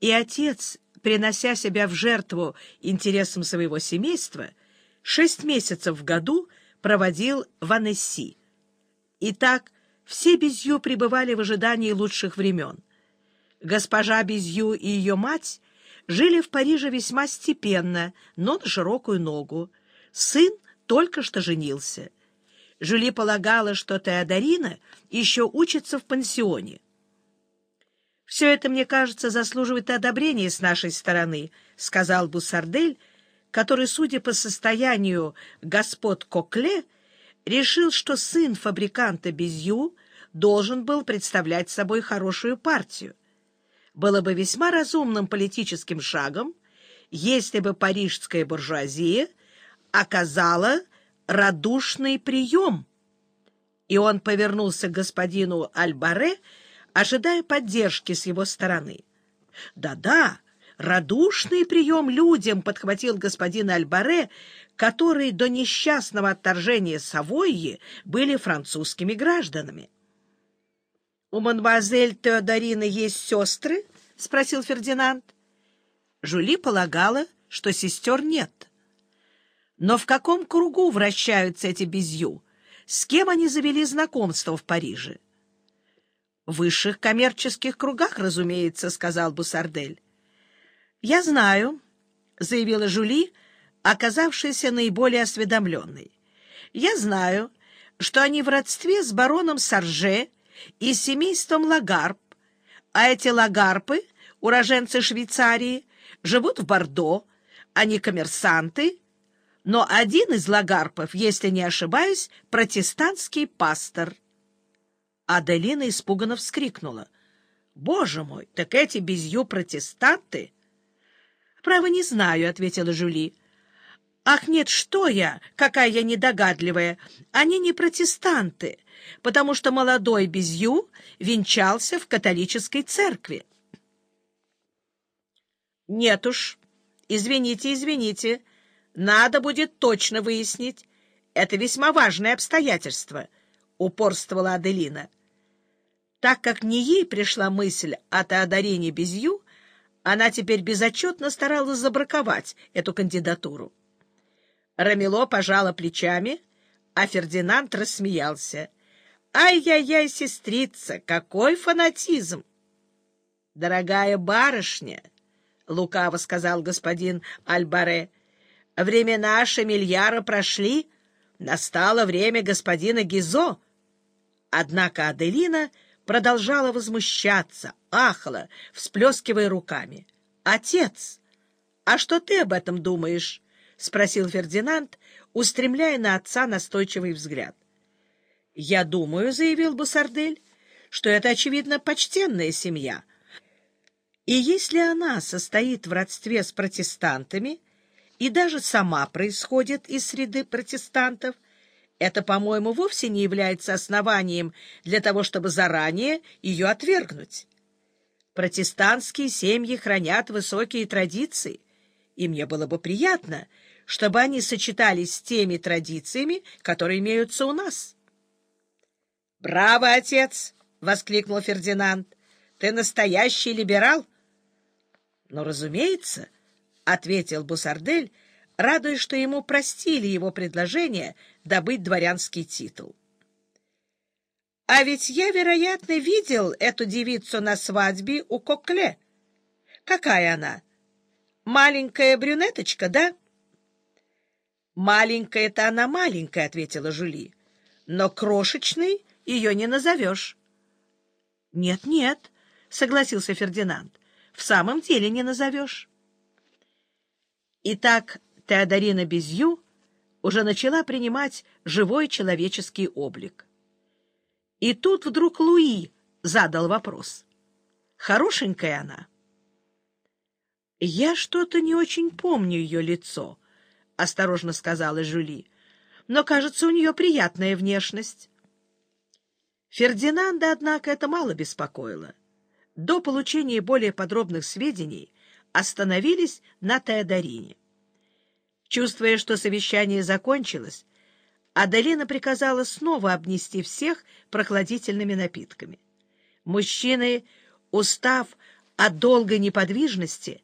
И отец, принося себя в жертву интересам своего семейства, шесть месяцев в году проводил в Анесси. Итак, все Безью пребывали в ожидании лучших времен. Госпожа Безью и ее мать жили в Париже весьма степенно, но на широкую ногу. Сын только что женился. Жюли полагала, что Теодорина еще учится в пансионе. «Все это, мне кажется, заслуживает одобрения с нашей стороны», — сказал Бусардель, который, судя по состоянию господ Кокле, решил, что сын фабриканта Безью должен был представлять собой хорошую партию. Было бы весьма разумным политическим шагом, если бы парижская буржуазия оказала радушный прием. И он повернулся к господину Альбаре, ожидая поддержки с его стороны. «Да-да, радушный прием людям», — подхватил господин Альбаре, которые до несчастного отторжения Савойи были французскими гражданами. «У мадемуазель Теодорины есть сестры?» — спросил Фердинанд. Жули полагала, что сестер нет. Но в каком кругу вращаются эти Безью? С кем они завели знакомство в Париже? В высших коммерческих кругах, разумеется, — сказал Бусардель. — Я знаю, — заявила Жули, оказавшаяся наиболее осведомленной. — Я знаю, что они в родстве с бароном Сарже и семейством Лагарп, а эти Лагарпы, уроженцы Швейцарии, живут в Бордо, они коммерсанты, но один из Лагарпов, если не ошибаюсь, протестантский пастор — Аделина испуганно вскрикнула. — Боже мой, так эти безью протестанты? — Право не знаю, — ответила Жюли. — Ах, нет, что я, какая я недогадливая. Они не протестанты, потому что молодой безью венчался в католической церкви. — Нет уж, извините, извините, надо будет точно выяснить. Это весьма важное обстоятельство, — упорствовала Аделина. — так как не ей пришла мысль о Теодорине Безью, она теперь безотчетно старалась забраковать эту кандидатуру. Рамило пожала плечами, а Фердинанд рассмеялся. «Ай-яй-яй, сестрица, какой фанатизм!» «Дорогая барышня», — лукаво сказал господин Альбаре, — «времена Шамильяра прошли, настало время господина Гизо». Однако Аделина продолжала возмущаться, ахала, всплескивая руками. «Отец, а что ты об этом думаешь?» — спросил Фердинанд, устремляя на отца настойчивый взгляд. «Я думаю», — заявил Бусардель, — «что это, очевидно, почтенная семья. И если она состоит в родстве с протестантами и даже сама происходит из среды протестантов, — это, по-моему, вовсе не является основанием для того, чтобы заранее ее отвергнуть. Протестантские семьи хранят высокие традиции, и мне было бы приятно, чтобы они сочетались с теми традициями, которые имеются у нас. — Браво, отец! — воскликнул Фердинанд. — Ты настоящий либерал? — Ну, разумеется, — ответил Бусардель, — радуясь, что ему простили его предложение добыть дворянский титул. «А ведь я, вероятно, видел эту девицу на свадьбе у Кокле. Какая она? Маленькая брюнеточка, да?» «Маленькая-то она маленькая», — ответила Жули. «Но крошечной ее не назовешь». «Нет-нет», — согласился Фердинанд, — «в самом деле не назовешь». Итак, Теодорина Безью уже начала принимать живой человеческий облик. И тут вдруг Луи задал вопрос. Хорошенькая она? «Я что-то не очень помню ее лицо», — осторожно сказала Жюли. «Но, кажется, у нее приятная внешность». Фердинанда, однако, это мало беспокоило. До получения более подробных сведений остановились на Теодорине. Чувствуя, что совещание закончилось, Аделина приказала снова обнести всех прохладительными напитками. Мужчины, устав от долгой неподвижности